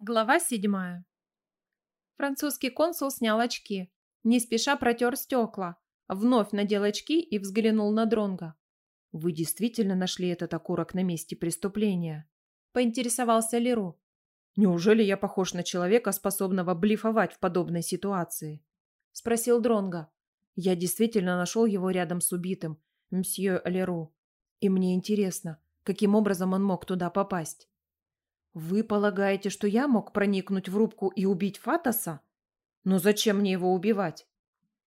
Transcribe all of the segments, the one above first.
Глава седьмая. Французский консул снял очки, не спеша протер стекла, вновь надел очки и взглянул на Дронга. «Вы действительно нашли этот окурок на месте преступления?» – поинтересовался Леру. «Неужели я похож на человека, способного блефовать в подобной ситуации?» – спросил Дронга. «Я действительно нашел его рядом с убитым, мсье Леру. И мне интересно, каким образом он мог туда попасть?» «Вы полагаете, что я мог проникнуть в рубку и убить Фатоса? Но зачем мне его убивать?»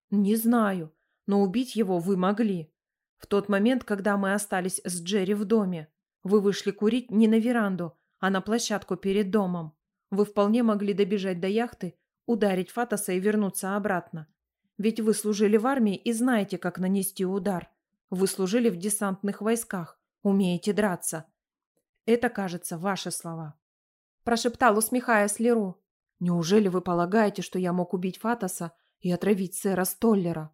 «Не знаю, но убить его вы могли. В тот момент, когда мы остались с Джерри в доме, вы вышли курить не на веранду, а на площадку перед домом. Вы вполне могли добежать до яхты, ударить Фатоса и вернуться обратно. Ведь вы служили в армии и знаете, как нанести удар. Вы служили в десантных войсках, умеете драться. Это, кажется, ваши слова. Прошептал, усмехаясь Леру. Неужели вы полагаете, что я мог убить Фатоса и отравить сэра Столлера?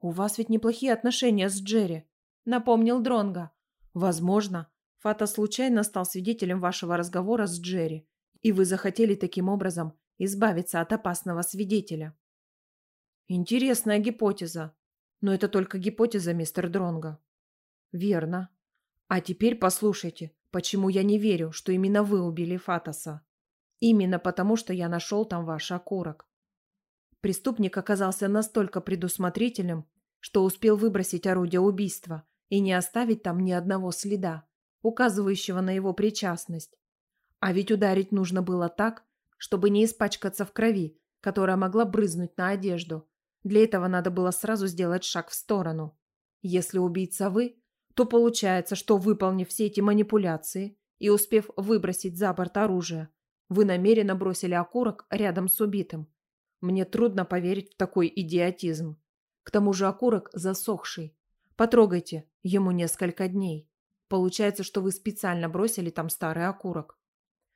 У вас ведь неплохие отношения с Джерри, напомнил Дронга. Возможно, Фатос случайно стал свидетелем вашего разговора с Джерри, и вы захотели таким образом избавиться от опасного свидетеля. Интересная гипотеза, но это только гипотеза, мистер Дронга. Верно. А теперь послушайте, почему я не верю, что именно вы убили Фатоса. Именно потому, что я нашел там ваш окурок. Преступник оказался настолько предусмотрительным, что успел выбросить орудие убийства и не оставить там ни одного следа, указывающего на его причастность. А ведь ударить нужно было так, чтобы не испачкаться в крови, которая могла брызнуть на одежду. Для этого надо было сразу сделать шаг в сторону. Если убийца вы, то получается, что выполнив все эти манипуляции и успев выбросить за борт оружие, вы намеренно бросили окурок рядом с убитым. Мне трудно поверить в такой идиотизм. К тому же окурок засохший. Потрогайте, ему несколько дней. Получается, что вы специально бросили там старый окурок.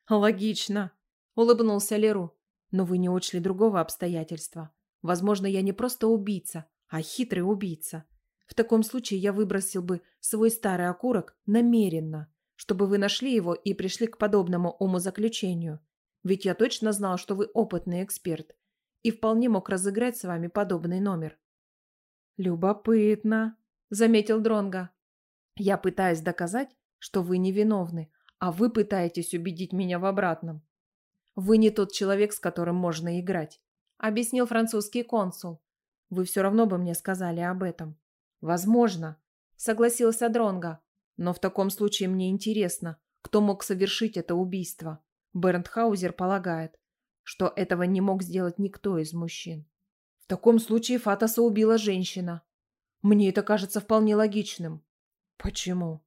Логично, улыбнулся Леру. Но вы не учли другого обстоятельства. Возможно, я не просто убийца, а хитрый убийца. В таком случае я выбросил бы свой старый окурок намеренно, чтобы вы нашли его и пришли к подобному умозаключению. Ведь я точно знал, что вы опытный эксперт и вполне мог разыграть с вами подобный номер. Любопытно, заметил Дронга. Я пытаюсь доказать, что вы невиновны, а вы пытаетесь убедить меня в обратном. Вы не тот человек, с которым можно играть, объяснил французский консул. Вы все равно бы мне сказали об этом. Возможно, согласился Дронга. Но в таком случае мне интересно, кто мог совершить это убийство. Бернтхаузер полагает, что этого не мог сделать никто из мужчин. В таком случае Фатаса убила женщина. Мне это кажется вполне логичным. Почему?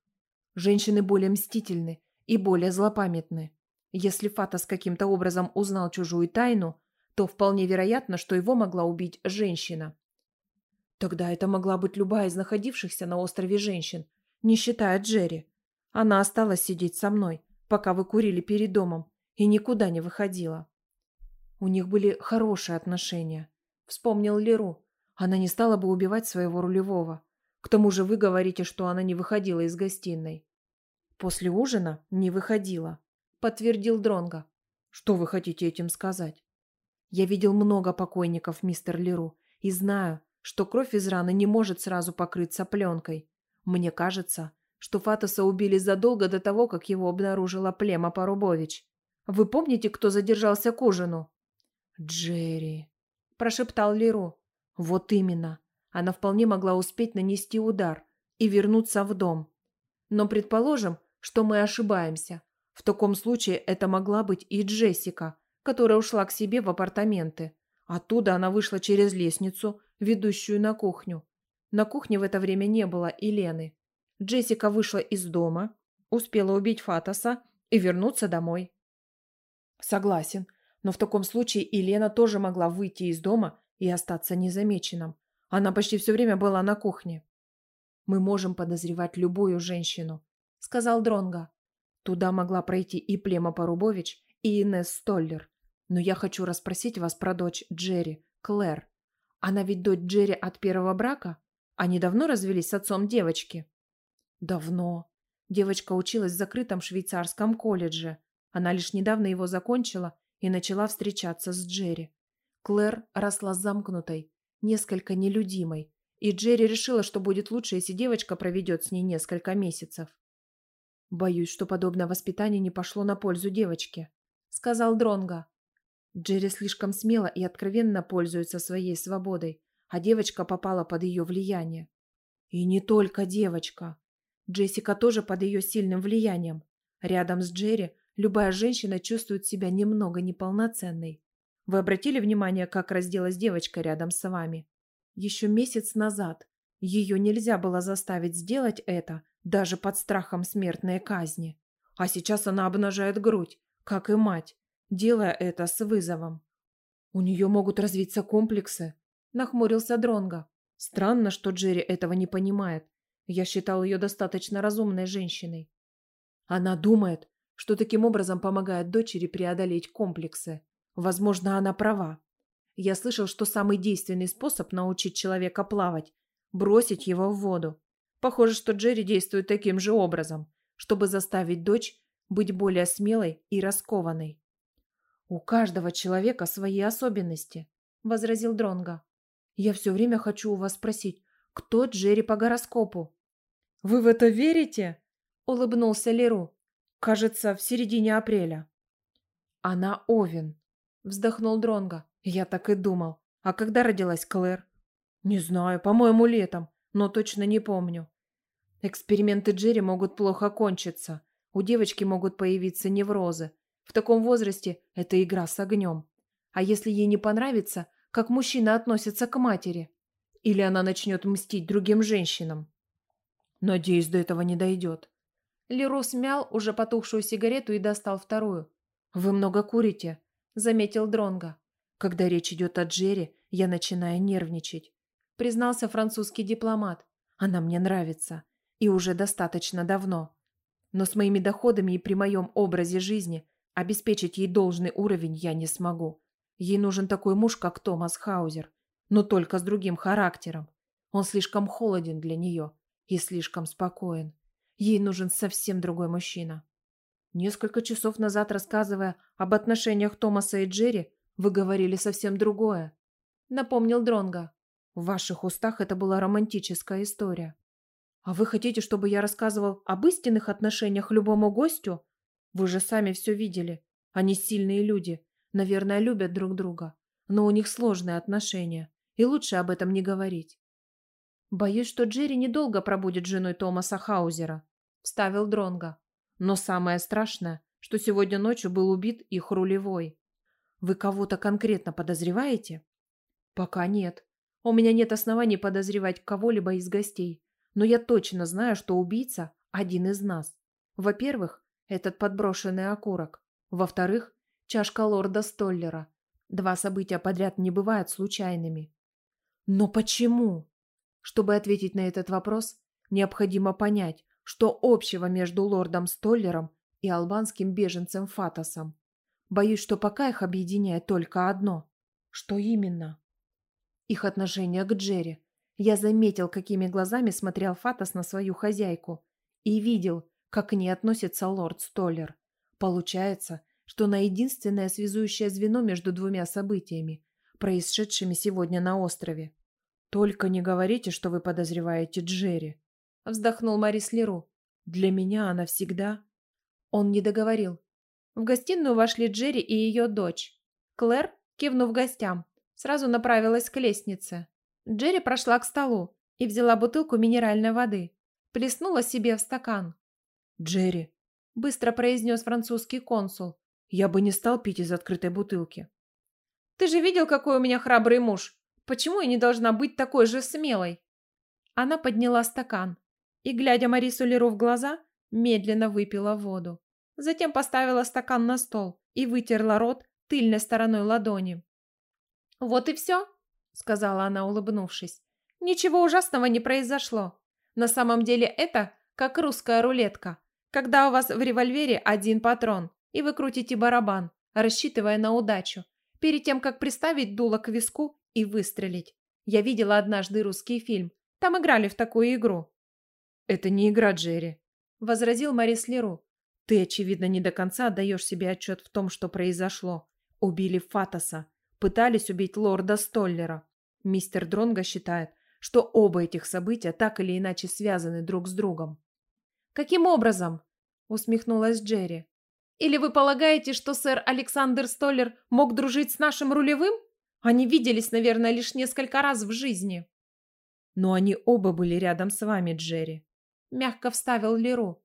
Женщины более мстительны и более злопамятны. Если Фатас каким-то образом узнал чужую тайну, то вполне вероятно, что его могла убить женщина. Тогда это могла быть любая из находившихся на острове женщин, не считая Джерри. Она осталась сидеть со мной, пока вы курили перед домом, и никуда не выходила. У них были хорошие отношения. Вспомнил Леру. Она не стала бы убивать своего рулевого. К тому же вы говорите, что она не выходила из гостиной. После ужина не выходила, подтвердил Дронга. Что вы хотите этим сказать? Я видел много покойников, мистер Леру, и знаю, что кровь из раны не может сразу покрыться пленкой. Мне кажется, что Фатоса убили задолго до того, как его обнаружила Плема Порубович. Вы помните, кто задержался к ужину? Джерри, прошептал Леру. Вот именно. Она вполне могла успеть нанести удар и вернуться в дом. Но предположим, что мы ошибаемся. В таком случае это могла быть и Джессика, которая ушла к себе в апартаменты. Оттуда она вышла через лестницу ведущую на кухню. На кухне в это время не было и Лены. Джессика вышла из дома, успела убить Фатоса и вернуться домой. Согласен, но в таком случае и Лена тоже могла выйти из дома и остаться незамеченным. Она почти все время была на кухне. Мы можем подозревать любую женщину, сказал Дронга. Туда могла пройти и Плема Порубович, и Инесс Столлер. Но я хочу расспросить вас про дочь Джерри, Клэр. Она ведь дочь Джерри от первого брака? Они давно развелись с отцом девочки? Давно. Девочка училась в закрытом швейцарском колледже. Она лишь недавно его закончила и начала встречаться с Джерри. Клэр росла замкнутой, несколько нелюдимой, и Джерри решила, что будет лучше, если девочка проведет с ней несколько месяцев. «Боюсь, что подобное воспитание не пошло на пользу девочке», — сказал Дронга. Джерри слишком смело и откровенно пользуется своей свободой, а девочка попала под ее влияние. И не только девочка. Джессика тоже под ее сильным влиянием. Рядом с Джерри любая женщина чувствует себя немного неполноценной. Вы обратили внимание, как разделась девочка рядом с вами? Еще месяц назад ее нельзя было заставить сделать это даже под страхом смертной казни. А сейчас она обнажает грудь, как и мать, делая это с вызовом. У нее могут развиться комплексы, нахмурился Дронга. Странно, что Джерри этого не понимает. Я считал ее достаточно разумной женщиной. Она думает, что таким образом помогает дочери преодолеть комплексы. Возможно, она права. Я слышал, что самый действенный способ научить человека плавать – бросить его в воду. Похоже, что Джерри действует таким же образом, чтобы заставить дочь быть более смелой и раскованной. «У каждого человека свои особенности», – возразил Дронга. «Я все время хочу у вас спросить, кто Джерри по гороскопу?» «Вы в это верите?» – улыбнулся Леру. «Кажется, в середине апреля». «Она Овен», – вздохнул Дронга. «Я так и думал. А когда родилась Клэр?» «Не знаю, по-моему, летом, но точно не помню. Эксперименты Джерри могут плохо кончиться. У девочки могут появиться неврозы, в таком возрасте это игра с огнем. А если ей не понравится, как мужчина относится к матери? Или она начнет мстить другим женщинам? Надеюсь, до этого не дойдет. Леру смял уже потухшую сигарету и достал вторую. «Вы много курите», — заметил Дронга. «Когда речь идет о Джерри, я начинаю нервничать», — признался французский дипломат. «Она мне нравится. И уже достаточно давно. Но с моими доходами и при моем образе жизни Обеспечить ей должный уровень я не смогу. Ей нужен такой муж, как Томас Хаузер, но только с другим характером. Он слишком холоден для нее и слишком спокоен. Ей нужен совсем другой мужчина. Несколько часов назад, рассказывая об отношениях Томаса и Джерри, вы говорили совсем другое. Напомнил Дронга. В ваших устах это была романтическая история. А вы хотите, чтобы я рассказывал об истинных отношениях любому гостю? Вы же сами все видели. Они сильные люди. Наверное, любят друг друга. Но у них сложные отношения. И лучше об этом не говорить. Боюсь, что Джерри недолго пробудет женой Томаса Хаузера, вставил Дронга. Но самое страшное, что сегодня ночью был убит их рулевой. Вы кого-то конкретно подозреваете? Пока нет. У меня нет оснований подозревать кого-либо из гостей. Но я точно знаю, что убийца один из нас. Во-первых, этот подброшенный окурок. Во-вторых, чашка лорда Столлера. Два события подряд не бывают случайными. Но почему? Чтобы ответить на этот вопрос, необходимо понять, что общего между лордом Столлером и албанским беженцем Фатосом. Боюсь, что пока их объединяет только одно. Что именно? Их отношение к Джерри. Я заметил, какими глазами смотрел Фатос на свою хозяйку. И видел, как к ней относится лорд Столлер. Получается, что она единственное связующее звено между двумя событиями, происшедшими сегодня на острове. «Только не говорите, что вы подозреваете Джерри», — вздохнул Марис Леру. «Для меня она всегда...» Он не договорил. В гостиную вошли Джерри и ее дочь. Клэр, кивнув гостям, сразу направилась к лестнице. Джерри прошла к столу и взяла бутылку минеральной воды. Плеснула себе в стакан. «Джерри», — быстро произнес французский консул, — «я бы не стал пить из открытой бутылки». «Ты же видел, какой у меня храбрый муж? Почему я не должна быть такой же смелой?» Она подняла стакан и, глядя Марису Леру в глаза, медленно выпила воду. Затем поставила стакан на стол и вытерла рот тыльной стороной ладони. «Вот и все», — сказала она, улыбнувшись. «Ничего ужасного не произошло. На самом деле это как русская рулетка. Когда у вас в револьвере один патрон, и вы крутите барабан, рассчитывая на удачу, перед тем, как приставить дуло к виску и выстрелить. Я видела однажды русский фильм. Там играли в такую игру. «Это не игра, Джерри», — возразил Марис Леру. Ты, очевидно, не до конца отдаешь себе отчет в том, что произошло. Убили Фатоса. Пытались убить лорда Столлера. Мистер Дронго считает, что оба этих события так или иначе связаны друг с другом. «Каким образом?» – усмехнулась Джерри. «Или вы полагаете, что сэр Александр Столлер мог дружить с нашим рулевым? Они виделись, наверное, лишь несколько раз в жизни». «Но они оба были рядом с вами, Джерри», – мягко вставил Леру.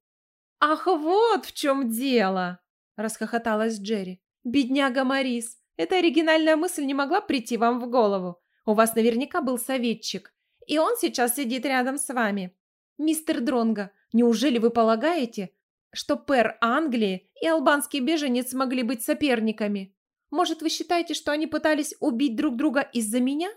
«Ах, вот в чем дело!» – расхохоталась Джерри. «Бедняга Морис, эта оригинальная мысль не могла прийти вам в голову. У вас наверняка был советчик, и он сейчас сидит рядом с вами. Мистер Дронго, неужели вы полагаете, что пэр Англии и албанский беженец могли быть соперниками? Может, вы считаете, что они пытались убить друг друга из-за меня?»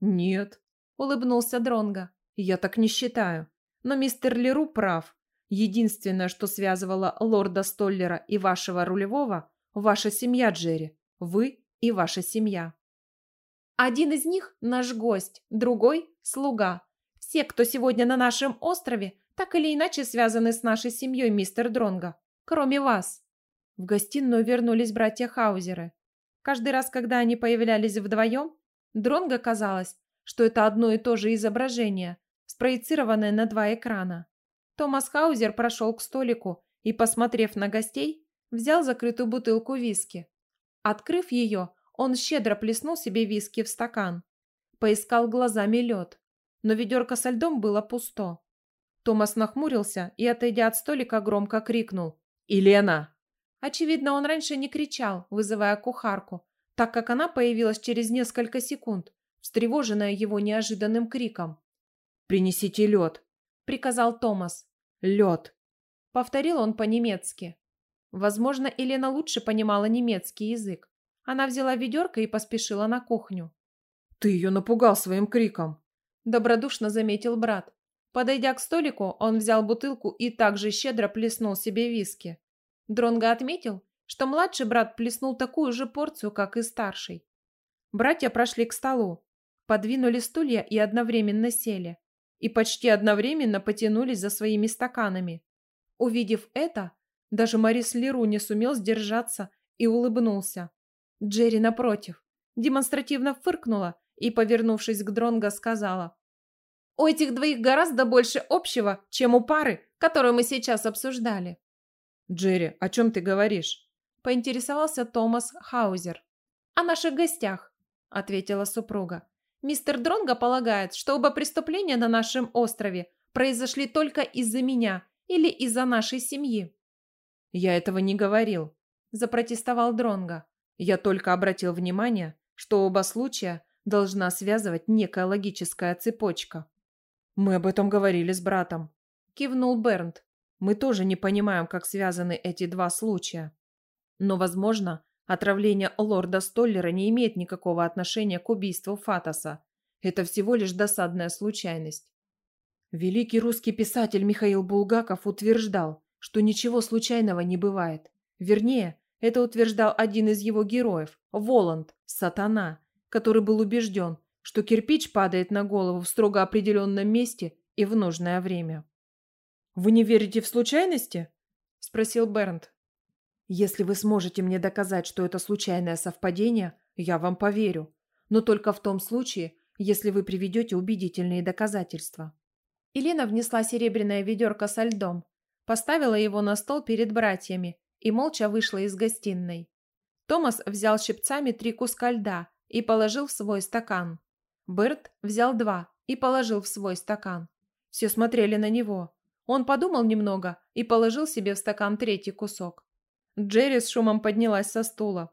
«Нет», – улыбнулся Дронго. «Я так не считаю. Но мистер Леру прав. Единственное, что связывало лорда Столлера и вашего рулевого – ваша семья, Джерри. Вы и ваша семья. Один из них – наш гость, другой – слуга. Все, кто сегодня на нашем острове, так или иначе связаны с нашей семьей, мистер Дронго. Кроме вас. В гостиную вернулись братья Хаузеры. Каждый раз, когда они появлялись вдвоем, Дронго казалось, что это одно и то же изображение, спроецированное на два экрана. Томас Хаузер прошел к столику и, посмотрев на гостей, взял закрытую бутылку виски. Открыв ее, он щедро плеснул себе виски в стакан. Поискал глазами лед, но ведерко со льдом было пусто. Томас нахмурился и, отойдя от столика, громко крикнул «Елена!». Очевидно, он раньше не кричал, вызывая кухарку, так как она появилась через несколько секунд, встревоженная его неожиданным криком. «Принесите лед!» приказал Томас. «Лед!» Повторил он по-немецки. Возможно, Елена лучше понимала немецкий язык. Она взяла ведерко и поспешила на кухню. «Ты ее напугал своим криком!» Добродушно заметил брат. Подойдя к столику, он взял бутылку и также щедро плеснул себе виски. Дронго отметил, что младший брат плеснул такую же порцию, как и старший. Братья прошли к столу, подвинули стулья и одновременно сели и почти одновременно потянулись за своими стаканами. Увидев это, даже Марис Леру не сумел сдержаться и улыбнулся. Джерри, напротив, демонстративно фыркнула и, повернувшись к Дронго, сказала. «У этих двоих гораздо больше общего, чем у пары, которую мы сейчас обсуждали». «Джерри, о чем ты говоришь?» – поинтересовался Томас Хаузер. «О наших гостях», – ответила супруга. Мистер Дронго полагает, что оба преступления на нашем острове произошли только из-за меня или из-за нашей семьи. Я этого не говорил, запротестовал Дронго. Я только обратил внимание, что оба случая должна связывать некая логическая цепочка. Мы об этом говорили с братом, кивнул Бернт. Мы тоже не понимаем, как связаны эти два случая. Но, возможно, Отравление лорда Столлера не имеет никакого отношения к убийству Фатоса. Это всего лишь досадная случайность. Великий русский писатель Михаил Булгаков утверждал, что ничего случайного не бывает. Вернее, это утверждал один из его героев, Воланд, сатана, который был убежден, что кирпич падает на голову в строго определенном месте и в нужное время. «Вы не верите в случайности?» – спросил Бернт. Если вы сможете мне доказать, что это случайное совпадение, я вам поверю. Но только в том случае, если вы приведете убедительные доказательства. Елена внесла серебряное ведерко со льдом, поставила его на стол перед братьями и молча вышла из гостиной. Томас взял щипцами три куска льда и положил в свой стакан. Берт взял два и положил в свой стакан. Все смотрели на него. Он подумал немного и положил себе в стакан третий кусок. Джерри с шумом поднялась со стула.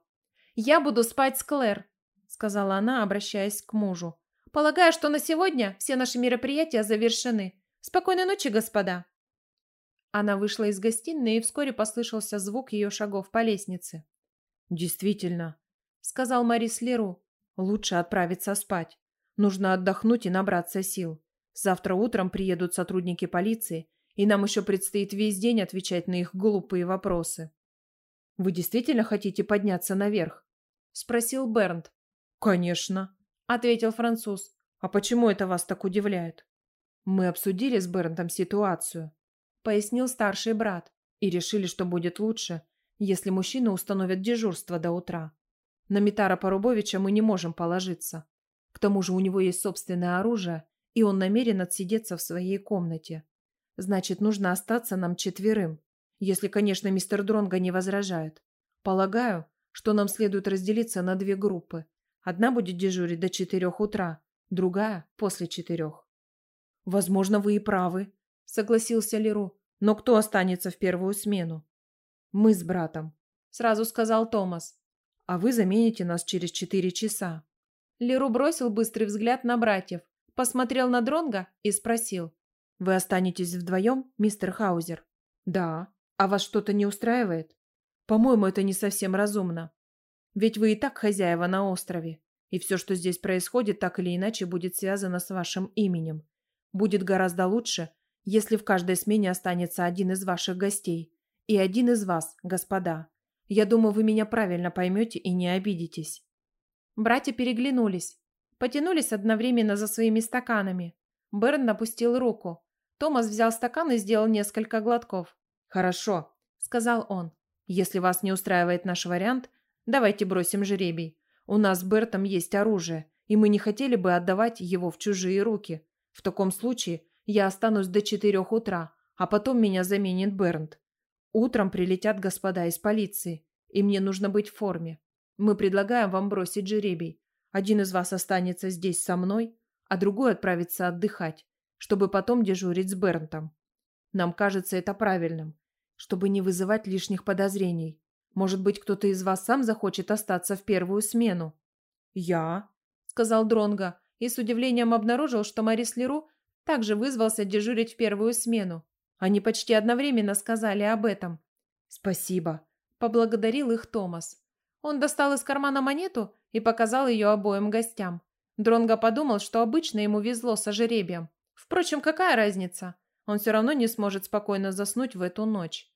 «Я буду спать с Клэр», — сказала она, обращаясь к мужу. «Полагаю, что на сегодня все наши мероприятия завершены. Спокойной ночи, господа». Она вышла из гостиной, и вскоре послышался звук ее шагов по лестнице. «Действительно», — сказал Марис Леру, — «лучше отправиться спать. Нужно отдохнуть и набраться сил. Завтра утром приедут сотрудники полиции, и нам еще предстоит весь день отвечать на их глупые вопросы». Вы действительно хотите подняться наверх? Спросил Бернт. Конечно, ответил француз. А почему это вас так удивляет? Мы обсудили с Бернтом ситуацию, пояснил старший брат. И решили, что будет лучше, если мужчины установят дежурство до утра. На Митара Порубовича мы не можем положиться. К тому же у него есть собственное оружие, и он намерен отсидеться в своей комнате. Значит, нужно остаться нам четверым, если, конечно, мистер Дронго не возражает. Полагаю, что нам следует разделиться на две группы. Одна будет дежурить до четырех утра, другая – после четырех. «Возможно, вы и правы», – согласился Леру. «Но кто останется в первую смену?» «Мы с братом», – сразу сказал Томас. «А вы замените нас через четыре часа». Леру бросил быстрый взгляд на братьев, посмотрел на Дронга и спросил. «Вы останетесь вдвоем, мистер Хаузер?» «Да. А вас что-то не устраивает?» «По-моему, это не совсем разумно. Ведь вы и так хозяева на острове, и все, что здесь происходит, так или иначе будет связано с вашим именем. Будет гораздо лучше, если в каждой смене останется один из ваших гостей. И один из вас, господа. Я думаю, вы меня правильно поймете и не обидитесь». Братья переглянулись, потянулись одновременно за своими стаканами. Берн напустил руку. Томас взял стакан и сделал несколько глотков. «Хорошо», — сказал он. «Если вас не устраивает наш вариант, давайте бросим жребий. У нас с Бертом есть оружие, и мы не хотели бы отдавать его в чужие руки. В таком случае я останусь до четырех утра, а потом меня заменит Бернт. Утром прилетят господа из полиции, и мне нужно быть в форме. Мы предлагаем вам бросить жеребий. Один из вас останется здесь со мной, а другой отправится отдыхать, чтобы потом дежурить с Бернтом. Нам кажется это правильным, чтобы не вызывать лишних подозрений. Может быть, кто-то из вас сам захочет остаться в первую смену? Я, сказал Дронга и с удивлением обнаружил, что Марис Леру также вызвался дежурить в первую смену. Они почти одновременно сказали об этом. «Спасибо», – поблагодарил их Томас. Он достал из кармана монету и показал ее обоим гостям. Дронго подумал, что обычно ему везло с ожеребием. Впрочем, какая разница? Он все равно не сможет спокойно заснуть в эту ночь.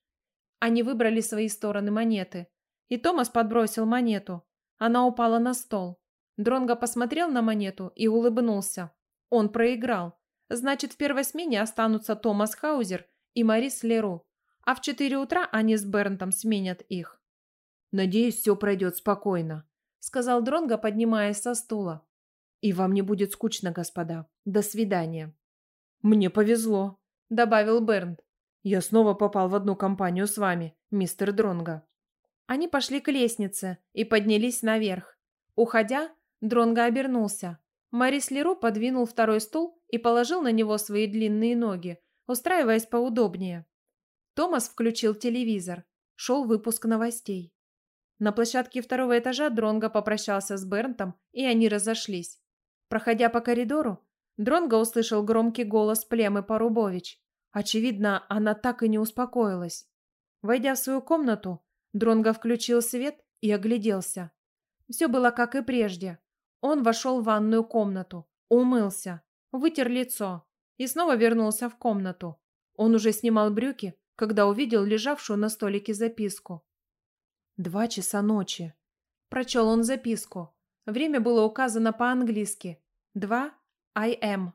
Они выбрали свои стороны монеты. И Томас подбросил монету. Она упала на стол. Дронго посмотрел на монету и улыбнулся. Он проиграл. Значит, в первой смене останутся Томас Хаузер и Марис Леру. А в четыре утра они с Бернтом сменят их. «Надеюсь, все пройдет спокойно», — сказал Дронго, поднимаясь со стула. «И вам не будет скучно, господа. До свидания». «Мне повезло», — добавил Бернт. «Я снова попал в одну компанию с вами, мистер Дронго». Они пошли к лестнице и поднялись наверх. Уходя, Дронго обернулся. Марис Леру подвинул второй стул и положил на него свои длинные ноги, устраиваясь поудобнее. Томас включил телевизор. Шел выпуск новостей. На площадке второго этажа Дронго попрощался с Бернтом, и они разошлись. Проходя по коридору, Дронго услышал громкий голос Племы Порубович. Очевидно, она так и не успокоилась. Войдя в свою комнату, Дронго включил свет и огляделся. Все было как и прежде. Он вошел в ванную комнату, умылся, вытер лицо и снова вернулся в комнату. Он уже снимал брюки, когда увидел лежавшую на столике записку. Два часа ночи. Прочел он записку. Время было указано по-английски. Два I am.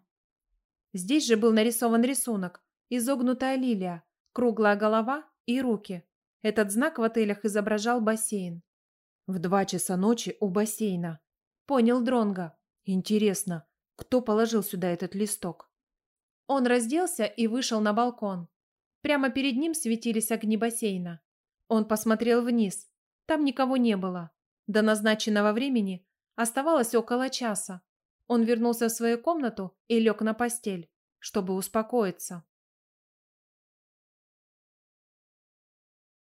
Здесь же был нарисован рисунок. Изогнутая лилия, круглая голова и руки. Этот знак в отелях изображал бассейн. В два часа ночи у бассейна. Понял Дронга. Интересно, кто положил сюда этот листок? Он разделся и вышел на балкон. Прямо перед ним светились огни бассейна. Он посмотрел вниз. Там никого не было. До назначенного времени оставалось около часа. Он вернулся в свою комнату и лег на постель, чтобы успокоиться.